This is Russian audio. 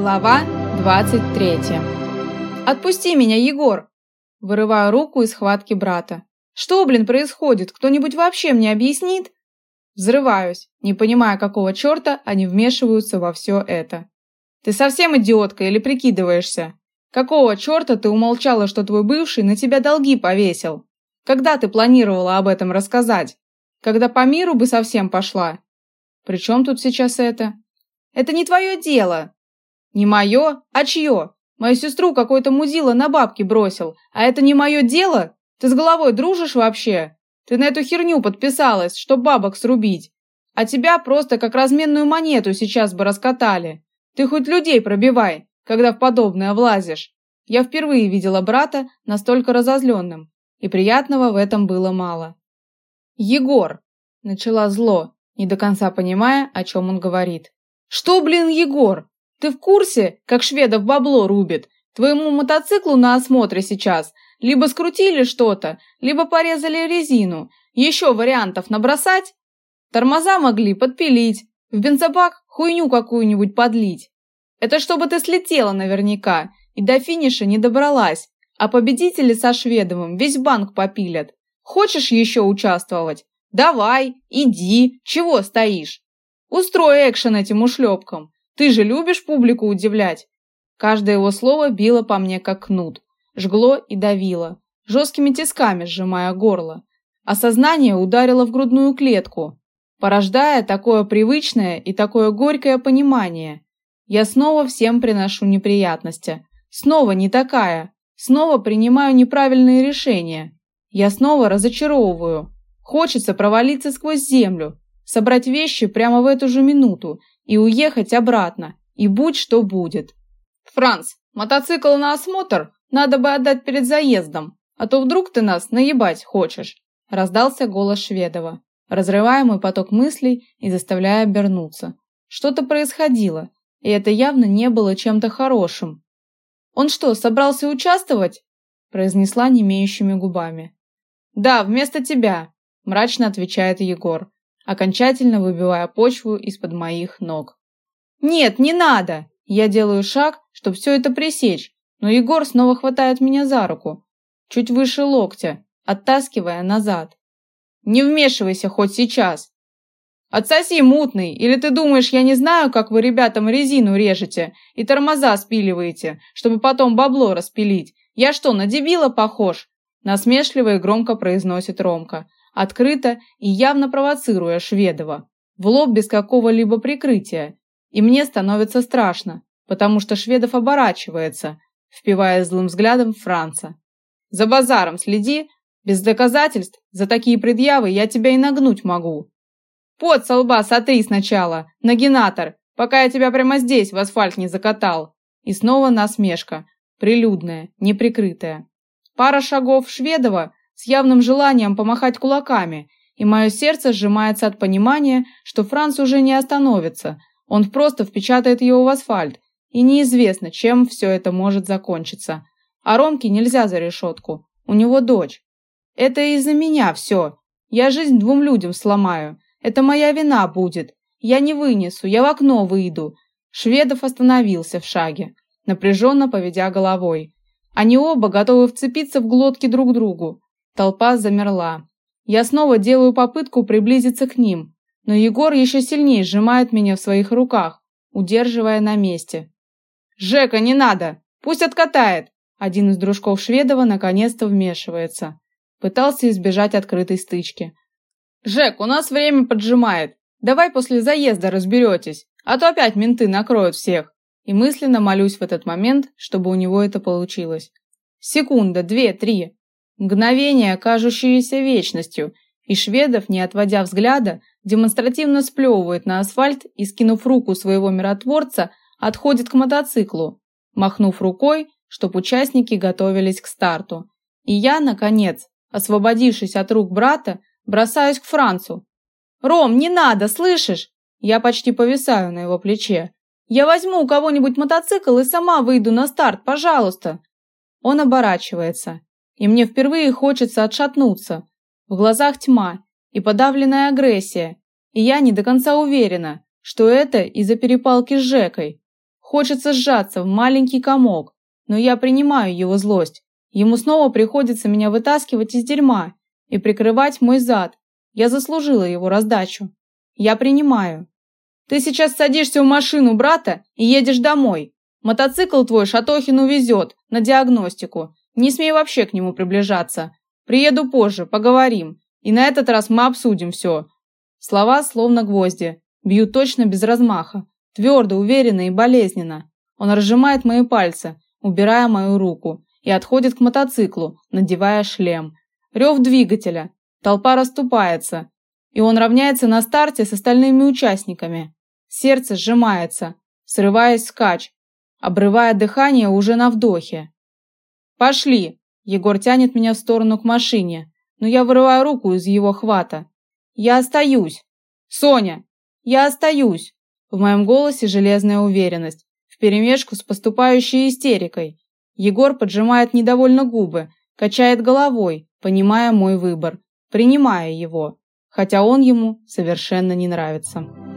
Глава 23. Отпусти меня, Егор. Вырываю руку из схватки брата. Что, блин, происходит? Кто-нибудь вообще мне объяснит? Взрываюсь, не понимая, какого черта они вмешиваются во все это. Ты совсем идиотка или прикидываешься? Какого черта ты умолчала, что твой бывший на тебя долги повесил? Когда ты планировала об этом рассказать? Когда по миру бы совсем пошла? При чем тут сейчас это? Это не твое дело. Не мое, а чье? Мою сестру какой-то мудила на бабки бросил, а это не мое дело? Ты с головой дружишь вообще? Ты на эту херню подписалась, чтоб бабок срубить. А тебя просто как разменную монету сейчас бы раскатали. Ты хоть людей пробивай, когда в подобное влазишь. Я впервые видела брата настолько разозленным, и приятного в этом было мало. Егор, начала зло, не до конца понимая, о чем он говорит. Что, блин, Егор? Ты в курсе, как шведов бабло рубит? Твоему мотоциклу на осмотре сейчас либо скрутили что-то, либо порезали резину. Еще вариантов набросать? Тормоза могли подпилить, в бензобак хуйню какую-нибудь подлить. Это чтобы ты слетела наверняка и до финиша не добралась, а победители со Шведовым весь банк попилят. Хочешь еще участвовать? Давай, иди, чего стоишь? Устрой экшен этим ушлепкам. Ты же любишь публику удивлять. Каждое его слово било по мне как кнут, жгло и давило, жесткими тисками сжимая горло. Осознание ударило в грудную клетку, порождая такое привычное и такое горькое понимание. Я снова всем приношу неприятности. Снова не такая. Снова принимаю неправильные решения. Я снова разочаровываю. Хочется провалиться сквозь землю, собрать вещи прямо в эту же минуту и уехать обратно, и будь что будет. Франц, мотоцикл на осмотр надо бы отдать перед заездом, а то вдруг ты нас наебать хочешь, раздался голос Шведова, разрывая мой поток мыслей и заставляя обернуться. Что-то происходило, и это явно не было чем-то хорошим. Он что, собрался участвовать? произнесла немеющими губами. Да, вместо тебя, мрачно отвечает Егор окончательно выбивая почву из-под моих ног. Нет, не надо. Я делаю шаг, чтобы все это пресечь, но Егор снова хватает меня за руку, чуть выше локтя, оттаскивая назад. Не вмешивайся хоть сейчас. Отсоси, мутный, или ты думаешь, я не знаю, как вы ребятам резину режете и тормоза спиливаете, чтобы потом бабло распилить? Я что, на дебила похож? Насмешливо и громко произносит Ромка, открыто и явно провоцируя Шведова, в лоб без какого-либо прикрытия. И мне становится страшно, потому что Шведов оборачивается, впивая злым взглядом Франца. За базаром следи, без доказательств за такие предъявы я тебя и нагнуть могу. Под со лба сотри сначала, нагинатор, пока я тебя прямо здесь в асфальт не закатал. И снова насмешка, прилюдная, неприкрытая. Пара шагов Шведова с явным желанием помахать кулаками, и мое сердце сжимается от понимания, что Франц уже не остановится. Он просто впечатает его в асфальт, и неизвестно, чем все это может закончиться. А Ромке нельзя за решетку. У него дочь. Это из-за меня все. Я жизнь двум людям сломаю. Это моя вина будет. Я не вынесу, я в окно выйду. Шведов остановился в шаге, напряженно поведя головой. Они оба готовы вцепиться в глотки друг другу. Толпа замерла. Я снова делаю попытку приблизиться к ним, но Егор еще сильнее сжимает меня в своих руках, удерживая на месте. «Жека, не надо! Пусть откатает!» Один из дружков Шведова наконец-то вмешивается. Пытался избежать открытой стычки. «Жек, у нас время поджимает. Давай после заезда разберетесь, а то опять менты накроют всех». И мысленно молюсь в этот момент, чтобы у него это получилось. Секунда, две, три. Мгновение, кажущееся вечностью, и Шведов, не отводя взгляда, демонстративно сплевывает на асфальт и, скинув руку своего миротворца, отходит к мотоциклу, махнув рукой, чтоб участники готовились к старту. И я, наконец, освободившись от рук брата, бросаюсь к Францу. «Ром, не надо, слышишь?» Я почти повисаю на его плече. «Я возьму у кого-нибудь мотоцикл и сама выйду на старт, пожалуйста!» Он оборачивается и мне впервые хочется отшатнуться. В глазах тьма и подавленная агрессия, и я не до конца уверена, что это из-за перепалки с Жекой. Хочется сжаться в маленький комок, но я принимаю его злость. Ему снова приходится меня вытаскивать из дерьма и прикрывать мой зад. Я заслужила его раздачу. Я принимаю. Ты сейчас садишься в машину брата и едешь домой. Мотоцикл твой Шатохин увезет на диагностику. Не смей вообще к нему приближаться. Приеду позже, поговорим. И на этот раз мы обсудим все. Слова словно гвозди, бьют точно без размаха, твердо, уверенно и болезненно. Он разжимает мои пальцы, убирая мою руку, и отходит к мотоциклу, надевая шлем. Рев двигателя. Толпа расступается, и он равняется на старте с остальными участниками. Сердце сжимается, срываясь скач, обрывая дыхание уже на вдохе. «Пошли!» Егор тянет меня в сторону к машине, но я вырываю руку из его хвата. «Я остаюсь!» «Соня! Я остаюсь!» В моем голосе железная уверенность, вперемешку с поступающей истерикой. Егор поджимает недовольно губы, качает головой, понимая мой выбор, принимая его, хотя он ему совершенно не нравится.